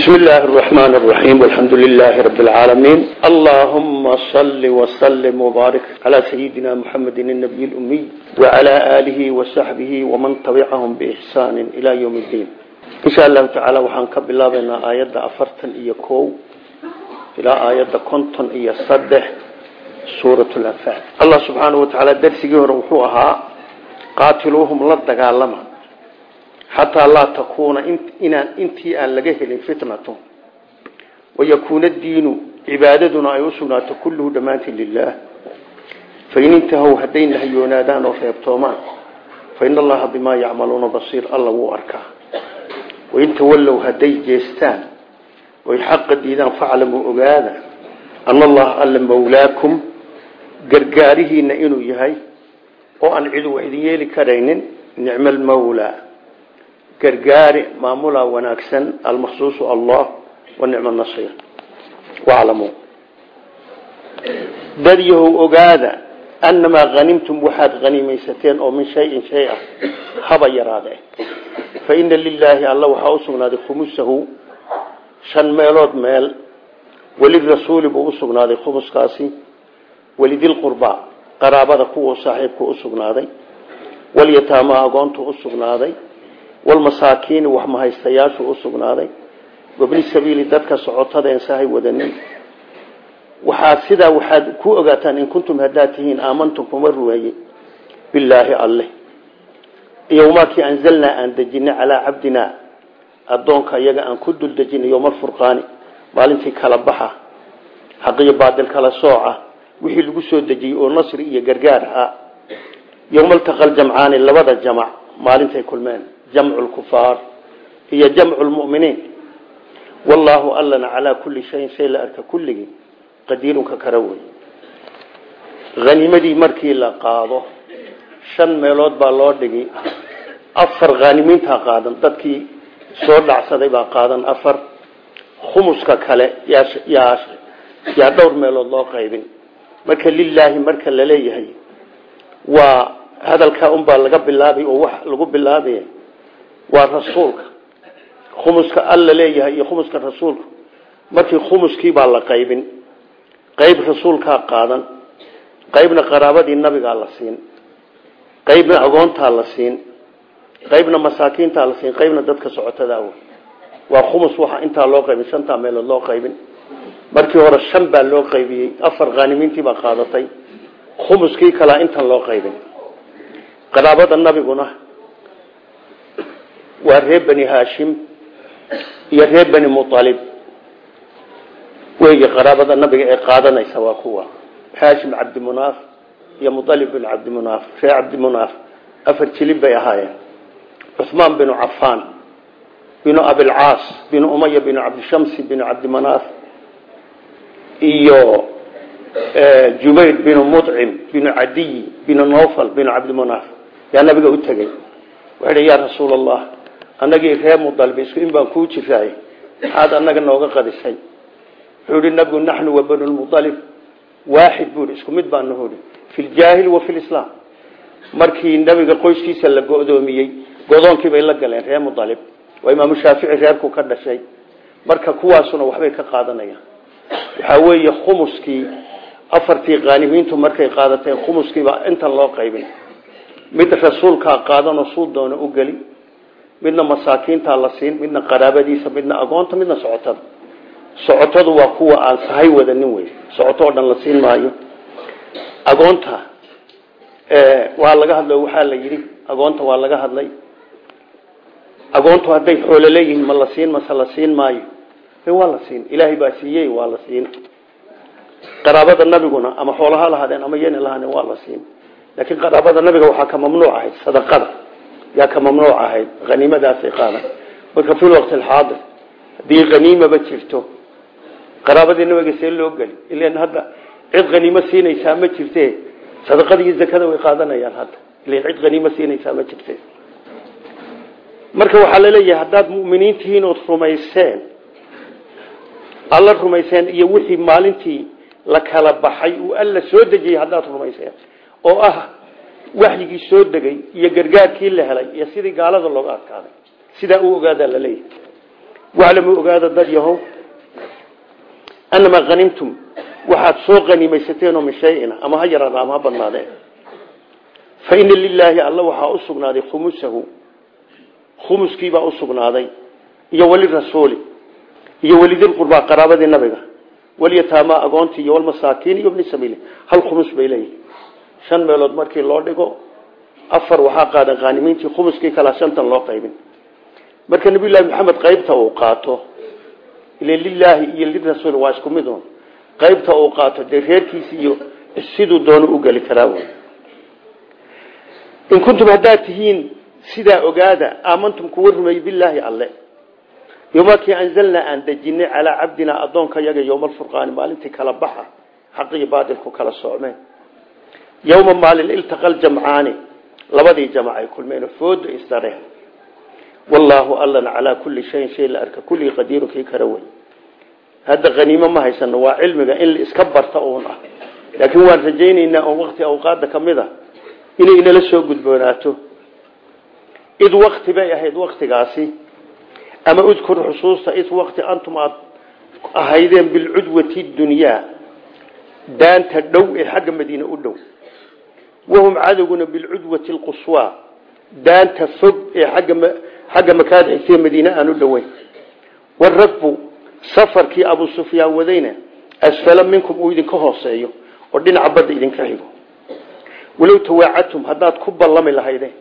بسم الله الرحمن الرحيم والحمد لله رب العالمين اللهم صل وسلم وبارك على سيدنا محمد النبي الأمي وعلى آله وصحبه ومن تبعهم بإحسان إلى يوم الدين إن شاء الله تعالى وحنكب الله بين آيات أفرتا إيكو إلى آيات كنتن إيا صدح سورة الأنفال الله سبحانه وتعالى درسي روحوها قاتلوهم لدقالما xataa laa takuuna inaan intii aan laga helin fitnatu wayakuuna diinu cibaadaduna ay u sugnaato kulluhu dhammaantii lilaah fain intahow hadday nahiyoonaadaan oo reebtoomaan fain allaha bimaa yacmaluuna basiir alla wuu arkaa wain tawallow hadday jeestaan oy xaqa diidaan faclamuu ogaada ana allaha alla mawlaakum gargaarihiina inuu yahay oo aan cid wax idin yeeli karaynin nicma almawlaa gargaari maamulaa wanaagsan almaksuusu allah wa nicma nasiir. Waclamuu dad yahow ogaada annamaa hanimtum waxaad hanimaysateen oo min shayin shay ah haba yaraade fa ina lilaahi alla waxaa u sugnaaday khumusahu shan meelood meel welirasuuli buu u sugnaaday khumuskaasi welidilqurbaa qaraabada kuwa saaxiibku u sugnaaday walyataamaa agoontu u sugnaaday walmasaakiini wax mahaystayaashu u sugnaaday. Wabni sabiili dadka socotada en sahay wadanin waxaad sidaa waxaad ku ogaataan in kuntum haddaad tihiin aamantum kuma rumeeye bilaahi alleh. Iyo maakii anzalnaa aan dejinay calaa cabdinaa. Addoonka iyaga aan ku dul dejinay yowmalfurqaani maalintii kala baxa. Xaqiyo baadil kala sooca. Wixii lagu soo dejiyey oo nasri iyo jamcu lkufaar iyo jamcu lmuminiin wallaahu allana calaa kulli shayin shay la arka kulligii qadiirunka kara wey hanimadii markii la qaado shan meelood baa loo dhigi afar khaanimiintaa qaadan dadkii soo dhacsaday baa qaadan afar. Khumuska kale yaa yaa dhowr meelood loo qaybin. Marka lilaahi marka la leeyahay waa hadalkaa unbaa laga bilaabay oo wax lagu bilaabay waa rasuulka. Khumuska alla leeyahay iyo khumuska rasuulka. Markii khumuskii baa la qaybin. Qayb rasuulkaa qaadan. Qaybna qaraabadii nabigaa la siin. Qaybna agoontaa la siin. Qaybna masaakiintaa la siin. Qaybna dadka socotada aw waa khumus waxa intaa loo qaybin. Shantaa meelood loo qaybin. Markii hore shan baa loo qaybiyey. Afar khaanimiintii baa qaadatay. Khumuskii kalaa intan loo qaybin. Qaraabada nabiguna waa reer bani haashim iyo reer bani mualib wey qaraabada nabiga ee qaadanaysa waa kuwa haashim cabdimunaaf iyo mualib bin cabdimunaaf reer cabdimunaaf afar jilib bay ahaayeen. Cuhmaan binu cafaan binu abilcaas binu umaya binu cabdishamsi binu cabdimunaaf iyo jubayr binu mucim binu cadiy binu nofal binu cabdimunaaf yaa nabiga u tegey. Wuxuu hi yaa rasuul allah annagii reer mudalib isku in baan kuu jiraay maxaad annaga nooga qadisay. Wuxuu ihi nabigu naxnu wa banulmualib waaxid buu hi isku mid baan nahohi fi ljaahil wa fi lislaam markii nabiga qoyskiisa la go'doomiyey godoonkii bay la galeen reer mualib waa imaamu shaafici reerku ka dhashay. Marka kuwaasuna waxbay ka qaadanayaan. Waxaa weeye khumuskii afartii qaanimiintu markay qaadateen khumuskiibaa intan loo qaybin. Mid rasuulkaa qaadanoo suu doono u geli midna masaakiintaa la siin midna qaraabadiisa midna agoonta midna socotada socotadu waa kuwa aan sahay wadanin wey socoto dhan la siin maayo. Agoonta waa laga hadlay waxaa la yidhi agoonta waa laga hadlay. Agoontu hadday xoolo leeyihiin ma la siin mase la siin maayo. Waa la siin. Ilaahay baa siiyey waa la siin. Qaraabada nabiguna ama xoolaha lahaadeen ama yena lahaadeen waa la siin. Laakiin qaraabada nabiga waxaa ka mamnuuc sadaqada yaa ka mamnuuc ahayd haniimadaasay qaadan. Marka fi lwaqti alxaadir haddii haniimaba jirto qaraabadii nabiga see loo geli ilan hadda cid haniimo siinaysaa ma jirte sadaqada iyo zakada way qaadanayaan hadda ilan cid haniimo siinaysaa ma jirte marka waxaa la leeyahay haddaad mu'miniin tihiin ood rumayseen alla rumayseen iyo wixii maalintii la kala baxay uu alla soo dejiyey haddaad rumayseen oo ah waxyigii soo degay iyo gargaarkii la helay iyo sidii gaalada looga adkaaday sidaa u ogaadaa la leeyahay waclamu ogaada dad yahow. Anamaa hanimtum waxaad soo qaniimaysateeno min shayin ama ha yaraada ama ha badnaadeen. Fa ina lilaahi alla waxaa u sugnaaday khumusahu. Khumuskiibaa u sugnaaday. Iyo walirasuuli iyo walidilqurbaa qaraabadii nabiga. Walyataamaa agoontii iyo walmasaakiin iyo bni sabiili hal khumus bay leeyihiin shan meelood markii loo dhigo afar waxaa qaadan qaanimiintii khumuskii kalaa shantan loo qaybin. Marka nabiyullaahi maxamed qaybta uu qaato ile lilaahi iyo lirasuuli waa isku mid un qaybta uu qaato dee iyo siduu doono u geli karaa wy in kuntum haddaad tihiin sidaa ogaada aamantum kuwa rumeeyey bilaahi alle. Yomakii anzalnaa aan dejinay calaa cabdinaa addoonka yaga yowma alfurqaani maalintii kala baxa xaqiyo baadilku kala soocmeen yowma maalin iltaqal jamcaani labadii jamc ay kulmeen fooda isdareen wallaahu allana calaa kulli shayin shay la arka kulligii qadiiru kii kara wey. Hadda haniimo ma haysano waa cilmiga in la iska barta uun ah. Laakiin waan rajaynaynaa oo wakti awqaada ka mid a inay inala soo gudboonaato. Id wakti bay ahayd waktigaasi ama udkur xusuusta id wakti antum aad ahaydeen bilcudwati dunyaa daanta dhow ee xagga madiine u dhow wahum cadowguna bilcudwati lquswaa daanta fog ee xagga makaada xigtee madiine aan u dhoweyn waragbu safarkii abu sufyaan wadayna asfala minkum uu idinka hooseeyo oo dhinaca badda idinka xigo walow tawaacadtum haddaad ku ballami lahaydeen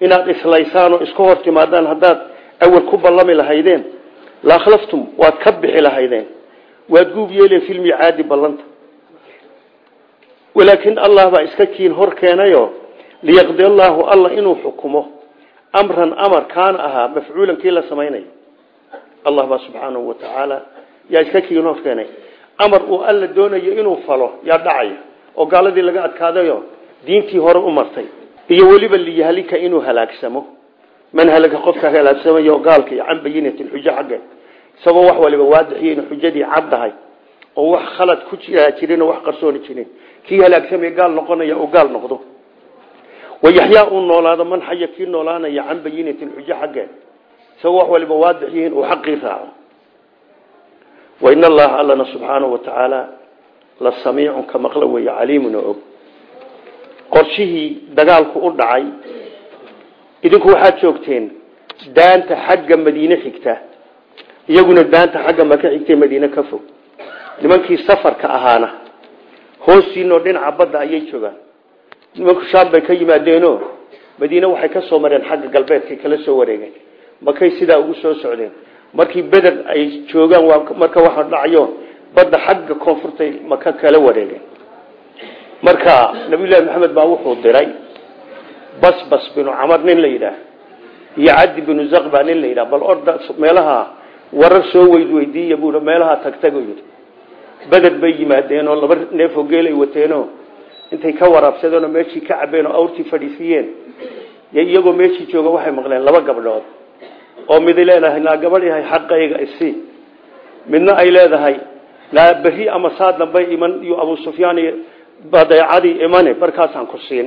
inaad islaysaan oo iska hor timaadaan haddaad awal ku ballami lahaydeen laakhlaftum waad ka bixi lahaydeen waad guub yeeleen filmicaadi ballanta walaakin allah baa iska kiin hor keenayo liyaqdi allaahu alla inuu xukumo. Amran amar kaana ahaa mafcuulan kii la samaynayo. Allah baa subxaanahu wa tacaala yaa iska kiin hor keenay. Amar uu alla doonayo inuu falo yaa dhacaya oo gaaladii laga adkaadayo diintii hore u martay. Iyo weliba liyahlika inuu halaagsamo. Man halaka qofka halaagsamaya gaalka iyo can bayinatin xujo xaggeed isagoo wax waliba waadixiyo inu xujadii caddahay oo wax khalad ku jiraa jirin oo wax qarsooni jirin kii halaagsamaya gaal noqonaya oo gaal noqdo. Wayaxyaa uu noolaado man xaya kii noolaanaya can bayinatin xujo xaggeed isagoo wax waliba waadix yihiin uu xaqii raaco. Wain allaha allana subxaanahu wa tacaala la samiicun ka maqla weeye caliimuna og. Qorshihii dagaalku u dhacay idinku waxaad joogteen daanta xagga madiine xigta iyaguna daanta xagga maka xigtee madiine ka fog hoostiinoo dhinaca badda ayay joogaan. Nimanku shaam bay ka yimaadeeno madiine waxay ka soo mareen xagga galbeedkay kala soo wareegeen. Makay sidaa ugu soo socdeen. Markii beder ay joogaan marka waxa dhacayo badda xagga koonfurtay maka kala wareegeen. Marka nabiyullaahi maxamed baa wuxuu diray basbas binu camar nin la yidhaah iyo cadi binu zaqba nin la yidhaah bal orda meelaha warar soo weyd weydiiya buu meelaha tagtago yidhi beder bay yimaadeen oo laba neefoo geelay wateenoo. Intay ka waraabsadeenoo meeshii ka cabeen oo awrtii fadhiisiiyeen. Iyagoo meeshii jooga waxay maqleen laba gabdhood. Oo midi leedahay naa gabadh yahay xaqayga isi. Midna ay leedahay naa berri ama saa dambay iman iyo abu sufyaan iyo badeecadii imane markaasaan ku siin.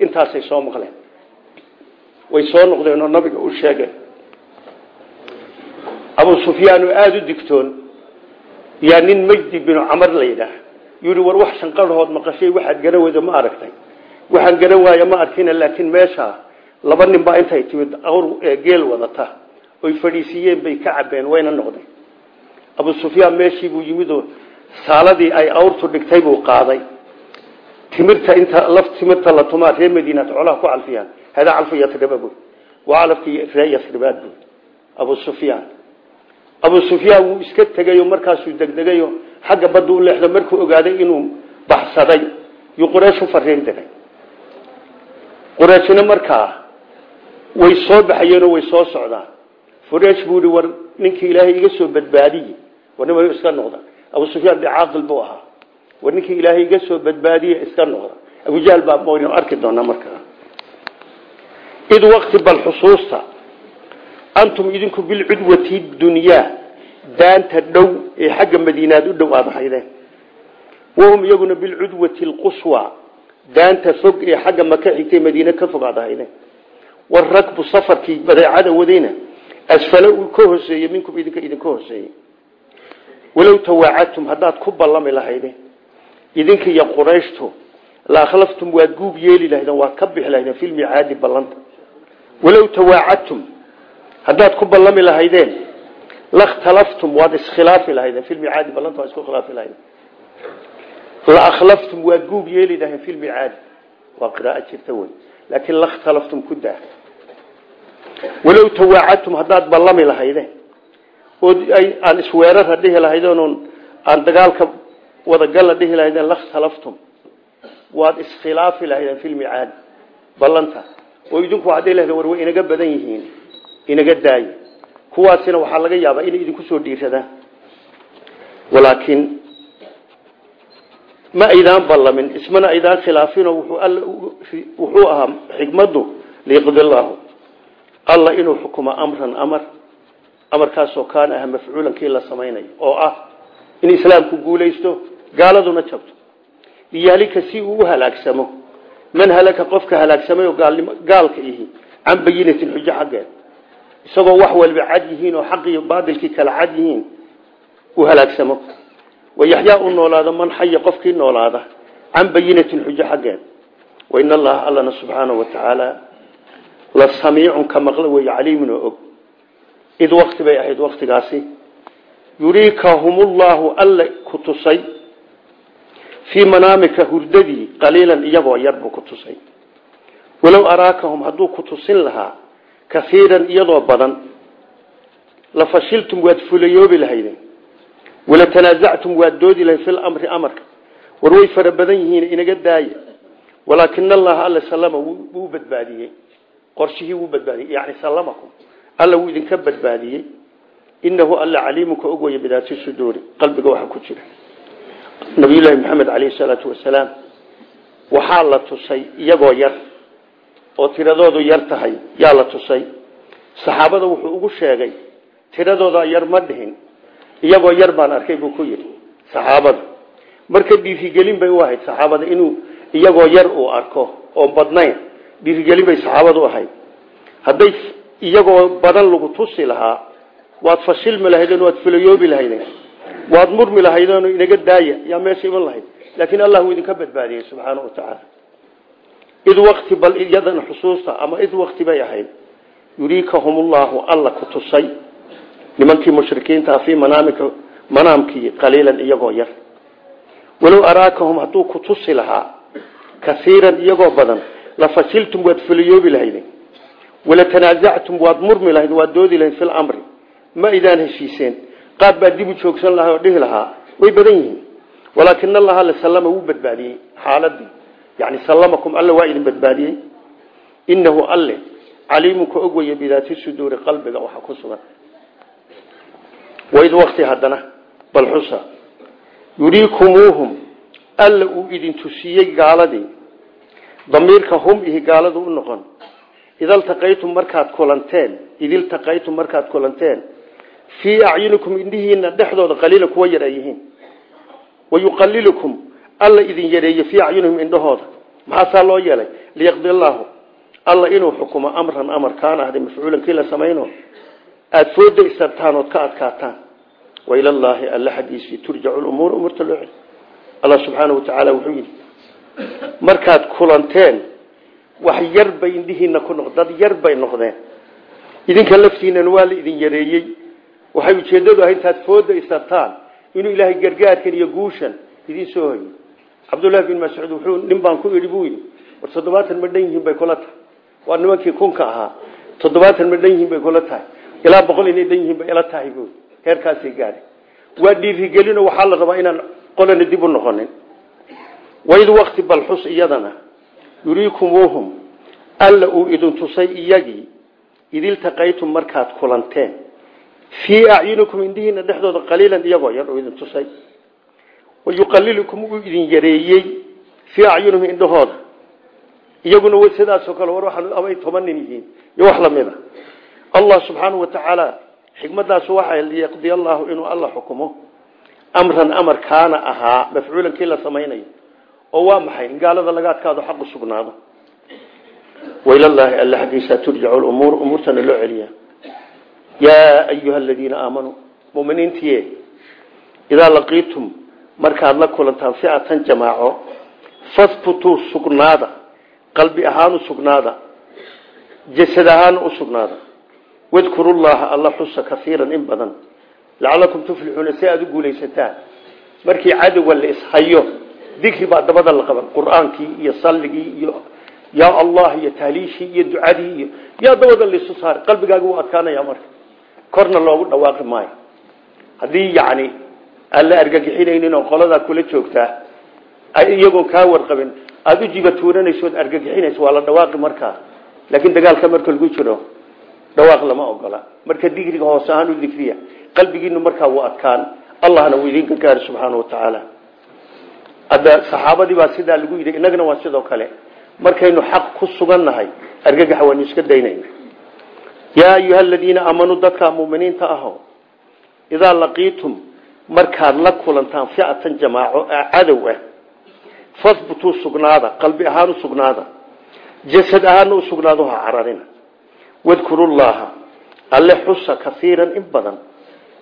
Intaasay soo maqleen. Way soo noqdeen oo nabiga u sheegeen. Abu sufyaan oo aada u digtoon yaa nin majdi binu camar la yidhaah. Yidhi war wax shanqarhood maqashay waxaad garan weydo ma aragtay. Waxaan garan waayo ma arkina laakiin meesha laba nin baa intay timid awr geel wadata. Oy fadhiisiiyeen bay ka cabeen wayna noqdeen abu sufyaan meeshii buu yimidoo saaladii ay awrtu dhigtay buu qaaday. Timirta inta laf timirta la tumaa reer madiinaad colaha ku calfiyaan. Hadaa calfu yasriba bu waa calafkii ree abu sufyaan abu sufyaan wuu iska tegayo markaasuu degdegayo. Xagga badda u markuu ogaaday inuu baxsaday. Yuu quraysh u fariin diray markaa way soo baxayeenoo way soo socdaan. Fureesh buu war ninkii ilaahay iga soo badbaadiye war nima iska noqda. Abu sufyaan bicaaqil buu ahaa. War ninkii ilaahay iga soo badbaadiye iska noqda. Abujahl baa arki doonaa markaa. Id wakti bal xusuusta antum idinku bilcudwati dunyaa daanta dhow ee xagga madiinaad u dhow aada haydeen. Wahum iyaguna bilcudwati lquswa daanta fog ee xagga maka xigtay madiine ka fog aada haydeen. Waragbu safarkii badeecada wadayna asfale uu ka hooseeye minkum idinka idinka hooseeye walow tawaacadtum haddaad ku ballami lahaydeen idinka iyo qurayshtu la akhlaftum waad guub yeeli lahaydeen waad ka bixi lahaydeen filmicaadi ballanta. Walow tawaacadtum haddaad ku ballami lahaydeen lakhtalaftum waad iskhilaafi lahaydeen filmicaadi ballanta waad isku khilaafi lahaydeen la akhlaftum waad guub yeeli lahaydeen filmicaadi waa qiraa'o jirta wey laakiin lakhtalaftum ku daa. Walow tawaacadtum haddaad ballami lahaydeen oo aan isweerara dhihi lahaydeen oon aan dagaalka wadagalla dhihi lahaydeen lakhtalaftum waad iskhilaafi lahaydeen filmicaadi ballanta oo idinku waxaad dhihi lahaydeen war inaga badan yihiin inaga daayo. Kuwaasina waxaa laga yaabaa inay idinku soo dhiiradaan walaakiin ma aydaan ballamin ismana aydaan khilaafinoo wuxuu ahaa xikmaddu liiqdilaahu alla inuu xukumo amran amar amarkaasoo kaana ah mafcuulan kii la samaynayo oo ah in islaamku guulaysto gaaladuna jabto. Liyahlika si uu u halaagsamo man halaka qofka halaagsamay oo gaalka ihi can bayinatin xujo xaggeed isagoo wax walba cad yihiin oo xaq iyo baadilkii kala cad yihiin uu halaagsamo. Wayaxyaa u noolaado man xaya qofkii noolaada can bayinatin xujo xaggeed. Wain allaha allana subxaanahu watacaala la samiicun ka maqlo wey caliimun oo og. Id wakti bay ahayd waktigaasi yuriikahumullahu alle ku tusay. Fii manaamika hurdadii qaliilan iyagoo yar buu ku tusay. Walow araakahum hadduu ku tusin lahaa kaiiran iyadoo badan. La fashiltum waad fulayoobi lahaydeen. Wala tanaasactum waad doodi lahayd filamri amarka. War way fara badan yihiin inaga daaya walaakina allaha alla salama wuu badbaadiyey. Qorshihii wuu badbaadiyey. Yani sallamakum. Alla wuu idinka badbaadiyey. Inahu alla caliimunka og waya bidaati suduuri. Qalbiga waxa ku jira. Nabiyullaahi maxamed caleyhi salaatu wasalaam waxaa la tusay iyagoo yar oo tiradoodu yar tahay yaa la tusay. Saxaabada wuxuu ugu sheegay tiradooda yar ma dhihin iyagoo yar baan arkay buu ku yidhi saxaabada marka dhiirigelin bay u ahayd saxaabada inuu iyagoo yar uu arko oo badnayn dhiirigelin bay saxaabadu ahayd. Hadday iyagoo badan lagu tusi lahaa waad fashilmi lahaydeen waad fulayoobi lahaydeen waad murmi lahaydeen inaga daaya yaa meesha iman lahayd. Laakiin allah wuu idinka badbaadiyey subxaanau watacaala id wakti bal iyadana xusuusta ama id wakti bay ahayd yuriikahumullahu alla ku tusay nimankii mushrikiintaa fii manaamika manaamkii qaliilan iyagoo yar. Walow araakahum hadduu ku tusi lahaa kaiiran iyagoo badan la fashiltum waad fulayoobi lahaydeen wala tanaasactum waad murmi lahayd waad doodi lahayd fi lamri ma idaan heshiiseen. Qaad baa dib u joogsan lahaa oo dhihi lahaa way badan yihiin. Walaakina allaha la sallama badbaadiyey xaaladii yani sallamakum alle waa idin badbaadiyey. Inahu alle caliimun ka og waya bidaati suduuri qalbiga waxa ku sugan. Waid wakti haddana bal xusa. Yuriikumuuhum alla uu idin tusiyey gaaladii. Damiirka hum ihi gaaladu u noqon. Idaltaqaytum markaad kulanteen idiltaqaytum markaad kulanteen fii acyunikum indhihiina dhexdooda kuwa yar ay alla idin yareeye fii acyunihim indhahooda. Maxaasaa loo yeelay? Liyaqdi allaahu alla inuu xukumo amran amar kaana ahday mafcuulan kii la samayno aada fooda istartaan ood ka adkaataan. Wailallaahi alla xaggiisii turjacu lumuur umuurta loo celi allah subxaana watacaala wuxuu yidhi markaad kulanteen wax yar bay indhihiina ku noq dad yar bay noqdeen. Idinka laftiinana waa la idin yareeyey. Waxay ujeedadu ahay intaad fooda istartaan inuu ilaahay gargaarkan iyo guushan idin soo hoyo cabdullaahi bin mascuud wuxuu nin baan ku idhi buu yidhi war toddobaatan ma dhan yihiin bay kula tahay. Waa nimankii kunka ahaa. Toddobaatan ma dhan yihiin bay kula tahay. Ilaa boqol inay dhan yihiin bay ila tahay buu heerkaasay gaadhay. Waa dhiirigelino waxaa la rabaa inaan qolana dib u noqonin. Waid wakti balxus iyadana. Yuriikumuuhum alla uu idin tusay iyagii. Idiltaqaytum markaad kulanteen. Fii acyunikum indhihiina dhexdooda qaliilan iyagoo yar oo idin tusay wayuqalilukum uu idin yareeyey fii acyunihim indhahooda iyaguna sidaasoo kale war waxaa amay toban nin yihiin iyo wax lamida allah subxaanau watacaala xikmadaasu waxay liyaqdiya allahu inuu alla xukumo amran amar kaana ahaa mafcuulan kii la samaynayo oo waa maxay in gaalada laga adkaado xaqu sugnaado wailallaahi alla xaggiisaa turjacu lumuur umuurtana loo celiya yaa ayuha aladiina aamanuu muminiintiye idaa laqiitum markaad la kulantaan ficatan jamaaco fahbutuu sugnaada qalbi ahaan u sugnaada jasad ahaan u sugnaada. Wadkuru llaha alla xusa kaiiran in badan. Lacalakum tuflixuuna si aada u guulaysataan markii cadowga la ishayo dikri baa dabada la qaban. Qur'aankii iyo salligii iyo yaa allah iyo tahliishii iyo ducadii iyo yaa dabada laisu saaray. Qalbigaaga wuu adkaanaya marka. Korna loogu dhawaaqi maayo. Haddii yani aan la argagixinaynin oo qoladaa kula joogtaa iyagoon kaa warqabin. Aada u jibatuuranayso ood argagixinayso waa la dhawaaqi markaa. Laakiin dagaalka marka lagu jiro dhawaaq lama ogola. Marka dikriga hoos ahaan u dikriya qalbigiinu markaa wuu adkaan. Allahna wuu idin gargaari subxaana wa tacaala. Hadda saxaabadii baa sidaa lagu yidhi innagana waa sidoo kale. Markaynu xaq ku sugan nahay argagaxa waanu iska daynayna yaa ayuha aladiina aamanuu dadkaa muminiinta aho idaa laqiitum markaad la kulantaan ficatan jamaaco cadow ah fahbutuu sugnaada qalbi ahaan u jasad ahaana u ha cararina wadkuru llaha alle xusa kaiiran in badan.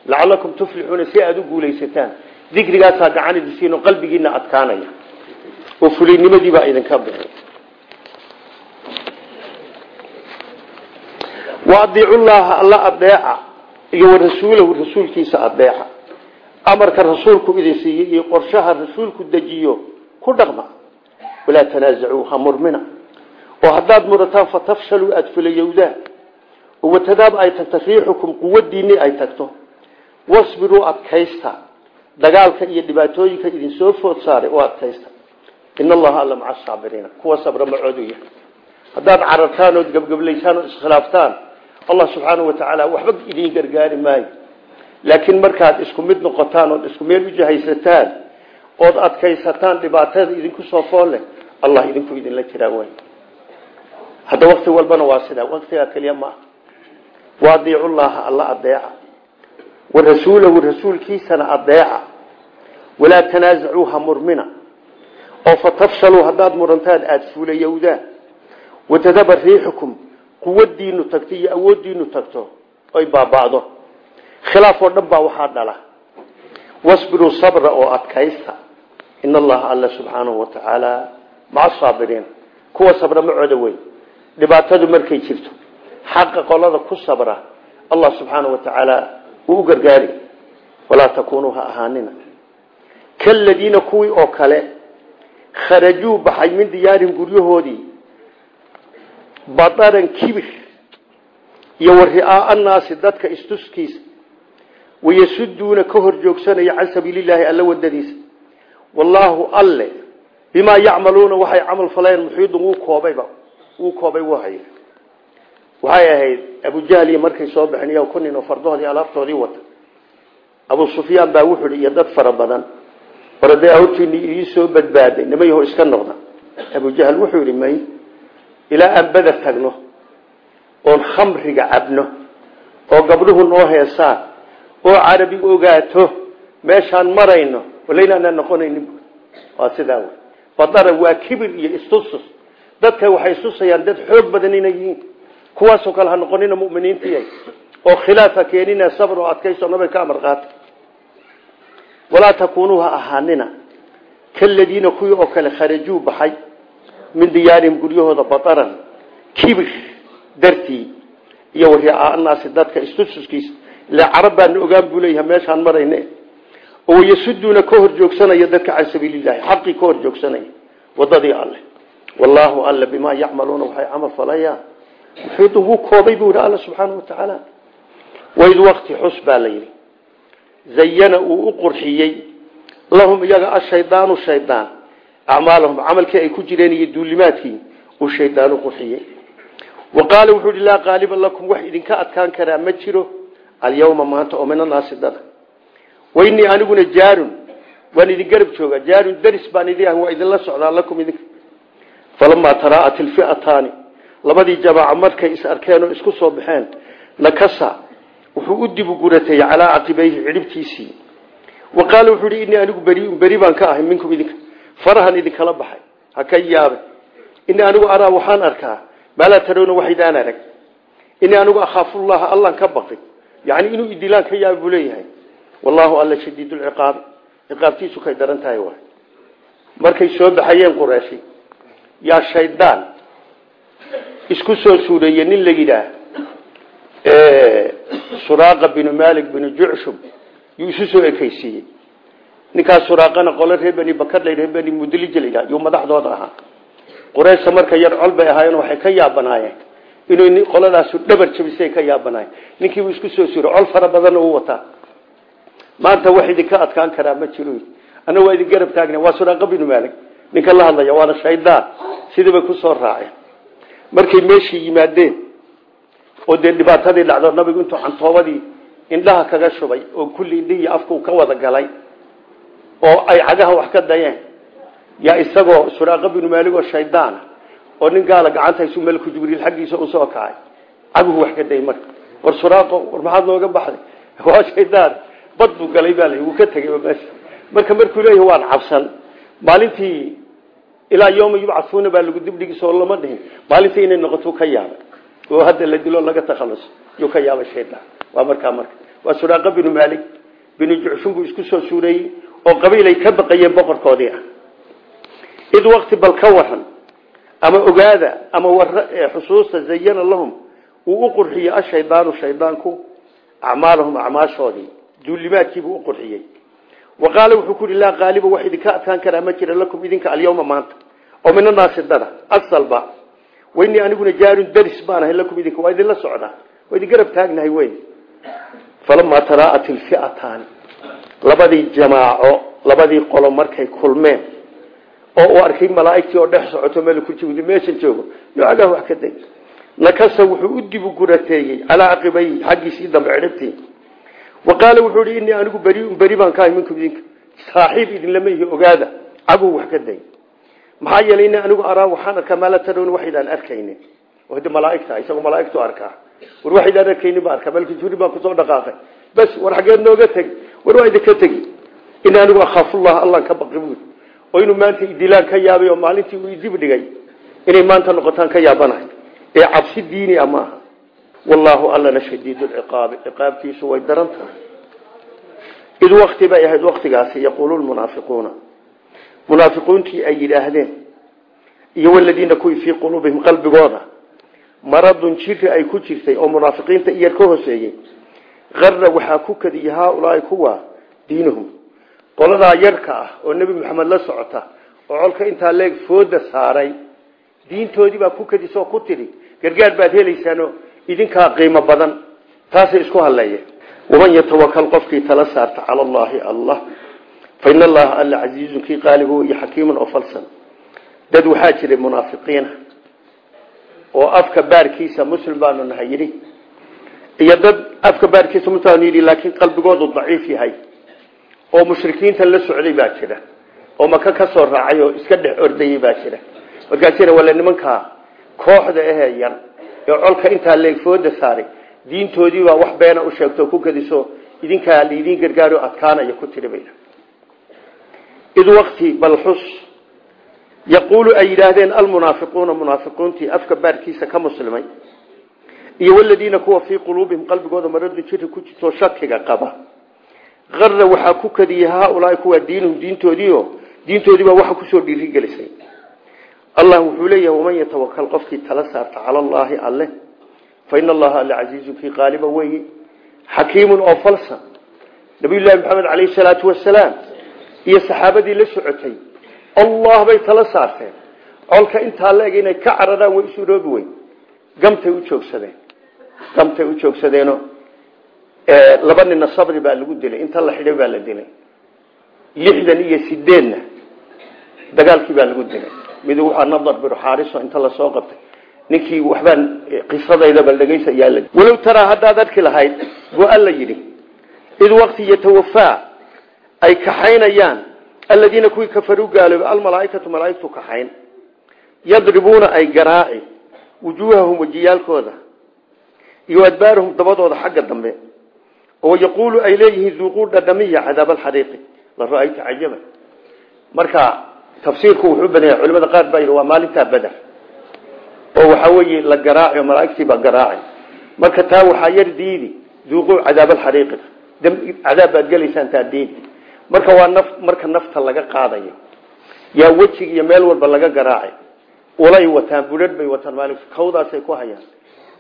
Lacalakum tuflixuuna si aada u guulaysataan dikrigaasaa qalbigiina adkaanaya. Oo fulaynimadii baa idinka bixi waadiicu llaha alla adeeca iyo warasuulahu rasuulkiisa adeeca amarka rasuulku idin siiyey iyo qorshaha rasuulku dejiyo ku dhaqma. Walaa tanaazacuu ha murmina. Oo haddaad murataan fatafshaluu aada fulayowdaan oo watadaab ay tagto riixukum quwadiinii ay tagto. Wasbiruu adkaysta. Dagaalka iyo dhibaatooyinka idin soo food saaray oo adkaysta. In allaha alla maca saabiriina. Kuwa sabra macoodu yahay haddaad carartaan ood gebgablaysaan ood iskhilaaftaan allah subxaana wa tacaala waxba idiin gargaari maayo laakiin markaad isku mid noqotaan ood isku meel u jahaysataan ood adkaysataan dhibaatada idinku soo fool leh allah idinku idinla jiraa way hadda wakti walbana waa sidaa. Waktigaa keliya maaha waadiicu llaha alla adeeca wa rasuulahu rasuulkiisana adeeca walaa tanaazacuu ha murmina. Oo fatafshaluu haddaad murantaan aada fuulayowdaan watadaba riixukum. Quwadiinu tagto iyo awoodiinu tagto. Oy baaba'do khilaaf oo dhan baa waxaa dhala. Wasbiruu sabra oo adkaysta. In allaha alla subxaanahu wa tacaala maca saabiriin. Kuwa sabra macooda wey dhibaatadu markay jirto xaqa qolada ku sabra allah subxaanahu wa tacaala wuu u gargaari. Walaa takuunuu ha ahaanina. Kaladiina kuwii oo kale kharajuu baxay min diyaarin guryahoodii. Badaran kibir iyo annaasi dadka istuskiisa wayasuduuna ka hor joogsanaya can sabiililaahi alla wadadiisa wallaahu alle bimaa yacmaluuna waxay camal faleen muxiidun wuu koobayba wuu koobay wuu haya waxay ahayd abujahliya markay soo baxeen iyago ku nin oo fardahoodii alaabtoodii wata abu sufyaan baa wuxuu ihi iyo dad fara badan oradee hortiini ii soo badbaaday nimayaho iska noqda abujahal wuxuu yidhi may ilaa aan beder tagno oon khamriga cabno oo gabdhuhu noo heesaan oo carabi ogaato meeshaan marayno walaynaanan noqonaynin waa sidaa wey badara waa kibir iyo istusus. Dadka waxay istusayaan dad xoog badan inay yihiin. Kuwaasoo kale ha noqonina muminiintii oo khilaafa keenina sabr oo adkayso nabay ka amar qaata. Walaa takuunuu ha ahaanina. Kaladiina oo kale kharajuu baxay min diyaarihim guryahooda badaran kibir dartii iyo wariaa naasi dadka istususkiisa ila carab ogaan buu meeshaan marayne. Oo yasuduuna ka hor joogsanaya dadka can sabiilillahi xaqii ka hor joogsanaya. Wadadii alleh wallaahu alle bimaa yacmaluuna waxay camal falayaan muxiidun wuu koobay buu yihi alla subxaana wa tacaala. Waid wakti xus baa la yidhi. U qurxiyey. Lahum iyaga ashaydaanu shaydaan. Acmaalahum camalkii ay ku jireen iyo duulimaadkii uu shaydaan u qurxiyey. Wa qaala wuxuu ihi laa qaaliba lakum wax alyawma maanta oo min anaasi dada wainii aniguna jaarun waan idin garab joogaa jaarun daris baan idin ah waa idinla socdaa lakum idinka falamaa taraa'at ilfi'ataani labadii jamaaca markay is arkeen oo isku soo baxeen nakasa wuxuu u dibu guratay calaa caqibayhi cidhibtiisii. Wa qaala wuxuu ihi inii anigu beriun beri baan ka ahay minkum idinka farahan idinkala baxay ha ka yaabe inii anigu araa waxaan arkaa maalaa tarawna waxaydaan arag. Inii anigu yani inuu idilaan ka yaaba buu leeyahay. Wallahu alla shadiid lciqaab ciqaabtiisu kay daran tahay waay. Markay soo baxayeen qureeshi yaa shaydaan isku soo suureeye nin la yidhaah suraaqa binu malik binu jucshub yuu isu soo ekeysiiyey ninkaas suraaqana qole reer beni bakar la reer beni mudlij la yidhah yuu madaxdooda ahaa. Qureysha marka yar bay ahaayeen waxay ka yaabanaayeen inuu qoladaasu dhabar jabisay ka yaabanaayeen ninkiibuu isku soo suuray col fara badanna u wataa. Maanta wax idinka adkaan karaa ma jiro ana waa idin garab taagna waa suraaqa binu malik ninka la hadlaya waana shaydaan. Sidii bay ku soo raaceen. Markay meeshii yimaadeen oo dee dhibaatadii dhacdo nabigu intuu cantoobadii indhaha kaga shubay oo kulli indhihii afku ka wada galay oo ay cagaha wax ka dayeen yaa isagoo suraaqa binu maalig oo shaydaana oo nin gaala gacanta isu melku jibriil xaggiisa u soo kacay. Caguhu wax ka day war suraaqo war maxaad nooga baxday? Waa shaydaan bad galay baa wuu ka tegay meesha. Marka markuu leeyahay waan cabsan. Maalintii ilaa yooma yubcauuna baa lagu dibdhigiisoo lama dhihin. Maalintii inay noqoto ka yaabay oo hadda la dilo laga takhaluso. Yuu ka yaabay shaydaan waa markaa marka. Waa suraaqa binu maalik. Binu jucshun buu isku soo suureeyey oo qabiilay ka baqayeen boqorkoodii ah. Id wakti bal ka waran ama ogaada ama xusuusta zayana lahum uu u qurxiyey ashaydaanu shaydaanku acmaalahum acmaashoodii. Duulimaadkiibuu u qurxiyey. Wa qaala wuxuu ku yihi laa qaaliba wax idinka adkaan karaa ma jira lakum idinka alyawma maanta. Oo min anaasi dada asalba waynii aniguna jaarun daris baan lakum idinka waa idinla socdaa waa idin garab taagnahay weyn. Falamaa taraa'at ilfi'ataani labadii jamaaco labadii qolo markay kulmeen oo uu arkay malaa'igtii oo dhex socoto meliku jibril meeshan joogo agaah wax ka day nakasa wuxuu u dibu gurateeyey calaa caqibay xaggiisii dambe cidhibtii wa qaala wuxuu ihi innii anigu beriun beri baan ka ahay minkum idinka. Saaxiib idinlama ihi ogaada. Caguhu wax ka day maxaa yeelay inni anigu araa waxaan arkaa maa la tarawna waxaydaan arkaynin oo hadi malaaigta isagoo malaaigtu arkaa. War waxaydaan arkaynin baan arkaa malki jibril baan ku soo dhaqaaqay. Bas war xageed nooga tegi. War waa idinka tegi. Ini anigu akhaafullah allan ka baqi buui oo inuu maanta idilaan ka yaabay oo maalintii uu idib dhigay inay maanta noqotaan ka yaabanahay. Ee cabsi diini a maaha wallaahu allana shadiid lciqaabi ciqaabtiisu way daran tahay. Id wakti bay ahayd waktigaasi yaquulu lmunaafiquuna munaafiqiintii ay yidhaahdeen iyo waladiina kuwii fii quluubihim qalbigooda maradun jiri ay ku jirtay oo munaafiqiinta iyar ka hoseeyey ara waxaa ku kadiyey haaulaai kuwa diinuhum qoladaa yarka ah oo nebi maxamed la socota oo colka intaa leeg fooda saaray diintoodii baa ku kadisoo ku tidhi gargaar baad helaysaano idinkaa qiimo badan. Taasay isku hadleeyeen waman yatawakal qofkii tala saarta cala allaahi allah fa ina allaha alla casiizun kii qaalibu iyo xakiimun oo falsan. Dad waxaa jiray munaafiqiina oo afka baarkiisa muslim baanu nahay yidhi. Iyo dad afka baarkiisa muslim laakiin qalbigoodu daciif yahay oo mushrikiinta la socday baa jira oo maka ka soo raacay oo iska dhex ordayay baa jira. Markaasina wala nimankaa kooxda ahee yar ee colka intaa leegfooda saaray. Diintoodiibaa wax beena u sheegto ku kadiso idinkaa laidin gargaaro adkaanaya ku tiri bay id wakti balxus yaquulu ay yidhaahdeen almunaafiquuna munaafiqiintii afka baarkiisa ka muslimay iyo waladiina kuwa fii quluubihim qalbigooda maradu jiri ku jirto shakiga qaba ara waxaa ku kadiyey haaulaai kuwa diinuhum diintoodiio diintoodiibaa waxa ku soo dhiirigelisay. Allah wuxuu leeyahay waman yatawakal qofkii tala saarta cala allaahi alle. Fa ina allaha alle casiizun kii qaaliba weeye xakiimun oo falsan nabiyullaahi maxamed caleyhi salaatu wasalaam iyo saxaabadii la socotay allah bay tala saarteen. Colka intaa la eg inay ka cararaan way isuroobi weyn. Gamtay u joogsadeen. Gamtay u joogsadeeno laba nina sabri baa lagu dilay. Inta la xidhay baa la dilay. Lixdan iyo sideedna dagaalkii baa lagu dilay. Mid waxaa nadar binu xaariso inta la soo qabtay. Ninkii waxbaan qisadaydaba dhegeysa yaa la walow taraa haddaad arki lahayd buu alla yidhi id wakti yatawafaa ay kaxaynayaan aladiina kuwii kafaruu gaaloobay almalaaikatu malaaigtu kaxayn. Yadribuuna ay garaaci wujuuhahum wejiyaalkooda iyo adbaarahum dabadooda xagga dambe oo yaquulu ay leeyihiin duuquu dhadhamiya cadaab alxariiqi la ra'ayta cajaba marka tafsiirku wuxuu badanya culimada qaar baa yidhi waa maalintaa beder oo waxaa weeye la garaaci oo malaaigtii baa garaaci marka taa waxaa yar diidi duuquu cadaab alxariiqi cadaab baad gelaysaan taadiin marka waa naf marka nafta laga qaadayo yaa wejiga iyo meel walba laga garaacay. Ulay wataan budhadh bay wataan maali kawdaasay ku hayaan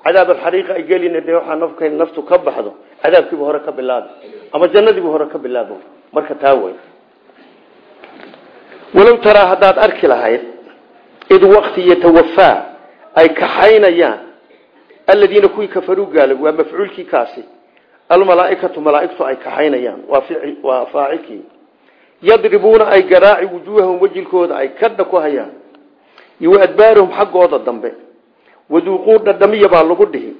cadaab alxariiqa ay gelina de waxaa nafka naftu ka baxdo cadaabkiibu hore ka bilaabo ama jannadiibu hore ka bilaabo. Marka taa wey walow taraa haddaad arki lahayd id waqti yatawafaa ay kaxaynayaan aladiina kuwii kafaruu gaalog waa mafcuulkii kaasi almalaaikatu malaaigtu ay kaxaynayaan waa faacilkii yadribuuna ay garaaci wujuuhahum wejilkooda ay kadha ku hayaan iyo adbaarahum waduuquu dhadhamiya baa lagu dhihi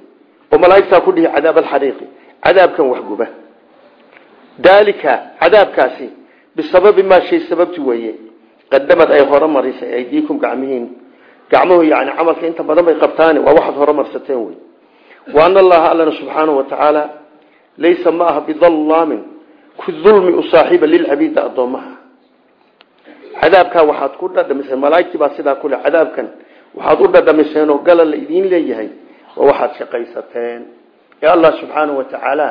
oo malaaigtaa ku dhihi cadaab alxariiqi cadaabkan waxguba daalika cadaabkaasi bisababi maa shay sababti weeye. Qadamad ay horumarisay aydiikum gacmihiin. Gacmuhu yani camalka inta badan bay qabtaan waa waxaad horumarsateen wey wa ana allana subxaanahu watacaala laysa ma aha bidallaamin ku dulmi u saaxiiba waxaad ku dhadhamiseen malaaigtii baa sidaa kule cadaabkan waxaad u dhadhamiseen oo gala la idiin leeyahay waa waxaad shaqaysateen. Ee allah subxaanahu watacaala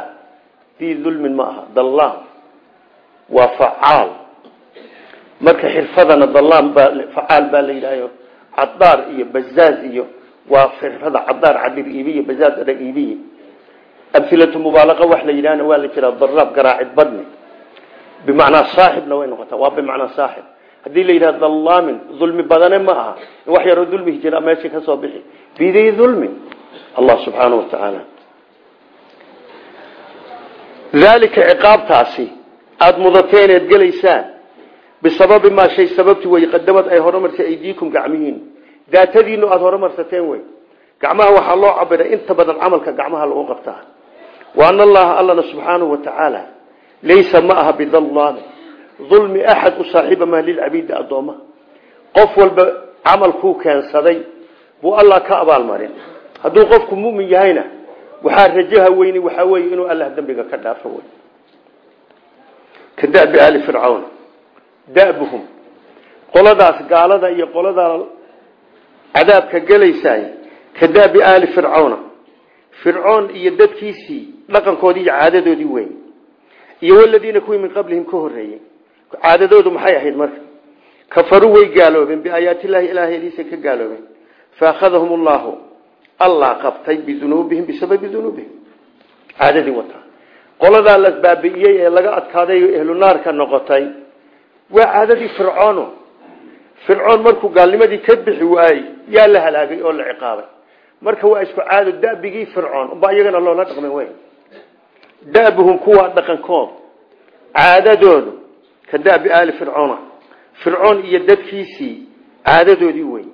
dii dulmin ma aha dallaam waa facaal. Marka xirfadana dallaam baa facaal baa la yidhahyo cadaar iyo bazaaz iyo waa xirfada cadaar cabir iibiy bazaaz dha iibiy amilatu mubaalaqa wax la yidhahna waa la jiraa daraab garaacid badni. Bimacnaa saaxibna way noqotaa waa bimacnaa saaxib haddii la yidhaha dallaamin dulmi badane ma aha. In wax yaroo dulmihi jira meesha ka soo bixi. Bidii dulmin allah subxaana wa tacaala daalika ciqaabtaasi aada mudateen eed gelaysaan. Bisababi maa shay sababti wey qadamad ay horumarsay aydiikum gacmihiin. Daatadiinu aada horumarsateen wey gacmaha waxaa loo cabiray inta badan camalka gacmaha lagu qabtaa. Wa ana allaha allana wa tacaala laysa ma aha bidallaamin dulmi axad u saaxiiba maa lilcabiidi addoommaha qof walba camalkuu keensaday buu allah ka abaalmarin hadduu qofku mumin yahayna waxaa rajaha weyni waxaa weeye inuu allah dembiga ka dhaafo wey ka dabi ali fircawn dabuhum. Qoladaas gaalada iyo qoladaa cadaabka gelaysaay ka dabi ali fircawna fircoon iyo dadkiisii dhaqankoodii iyo caadadoodii weyn. Iyo waladiina kuwii min qablihim ka horeeyey caadadoodu maxay ahayd marka? Kafaruu way gaaloobeen biaayaatillahi ilaahdiisa ka gaaloobeen. Faakhadahum allahu allah qabtay bidunuubihim bisababi dunuubihim. Caadadii wataa qoladaa la baabi'iyey ee laga adkaaday oo ehlu naarka noqotay waa caadadii fircoono fircoon markuu gaalnimadii ka bixi waayey yaa la halaagay oo la ciqaabay. Marka waa isku caado dabigii fircoon umbaa iyagana loola dhaqmay wey dabuhum kuwaa dhaqankood caadadoodu ka dabi aali fircoona. Fircoon iyo dadkiisii caadadoodii wey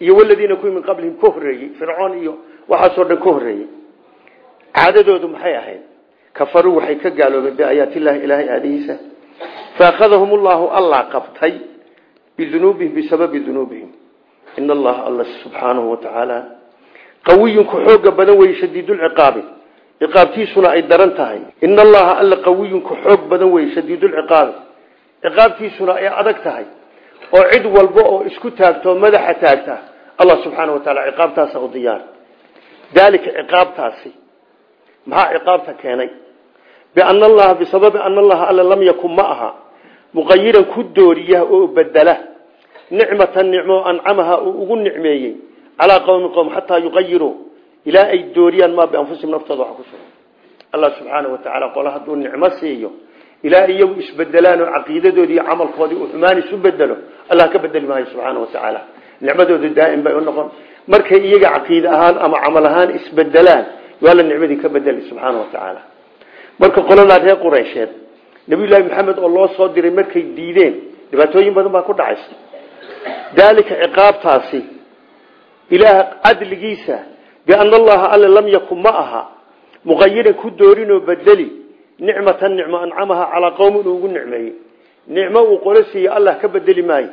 iyo waladiina kuwii min qablihim ka horeeyey fircoon iyo waxaasoo dhan ka horeeyey caadadoodu maxay ahayd? Kafaruu waxay ka gaaloobeen biaayaatillahi ilaahay aadihiisa faakhadahum ullahu allah qabtay bidunuubihim bisababi dunuubihim. In allaha alla subxaanahu watacaala qawiyunku xooga badan wey shadiidulciqaabi ciqaabtiisuna ay daran tahay. In allaha alla qawiyunku xoog badan ciqaabtiisuna ay adag tahay oo cid walba oo isku taagto madaxa taagta allah subxaana wataala ciqaabtaasa u diyaar. Daalika ciqaabtaasi maxaa ciqaabta keenay? Biana allaha bisababi ana allaha alla lam yakun ma aha ku dooriya oo bedela nicmatan nicmo ancamaha uu ugu nicmeeyey calaa qowmi qowm xataa yuqayiruu ilaa ay dooriyaan maa bianfusihim naftooda waxa ku sugan. Allah subxaana wa tacaala qola hadduu nicmo siiyo ilaa iyagu isbedelaan oo caqiidadoodii iyo camalkoodii uu xumaan isu bedelo allah ka bedeli maayo subxaana wa tacaala nicmadoodu daa'im bay u noqon. Markay iyaga caqiide ahaan ama camal ahaan isbedelaan waa la nicmadii ka bedeli subxaana wa tacaala marka qoladaa reer quraysheed nabiyullaahi maxamed oo loo soo diray markay diideen dhibaatooyin badan baa ku dhacaysa. Daalika ciqaabtaasi ilaah cadligiisa biana allaha alle lam yakun ma aha muqayiran ku doorinoo bedeli nicmatan nicmo ancamaha calaa qowmin uu ugu nicmeeyey. Nicmo uu qolo siiye allah ka bedeli maayo.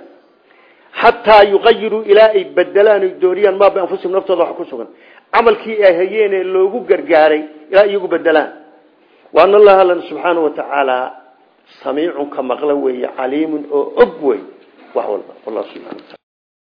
Xataa yuqayiruu ilaa ay bedelaan oy dooriyaan maa bianfusihim naftooda wax ku sugan. Camalkii ay hayeenee loogu gargaaray ilaa iyagu bedelaan. Waan allaha alla subxaana wa tacaala samiicun ka maqla weeye caliimun oo og wey wax walba wallah subxana wataala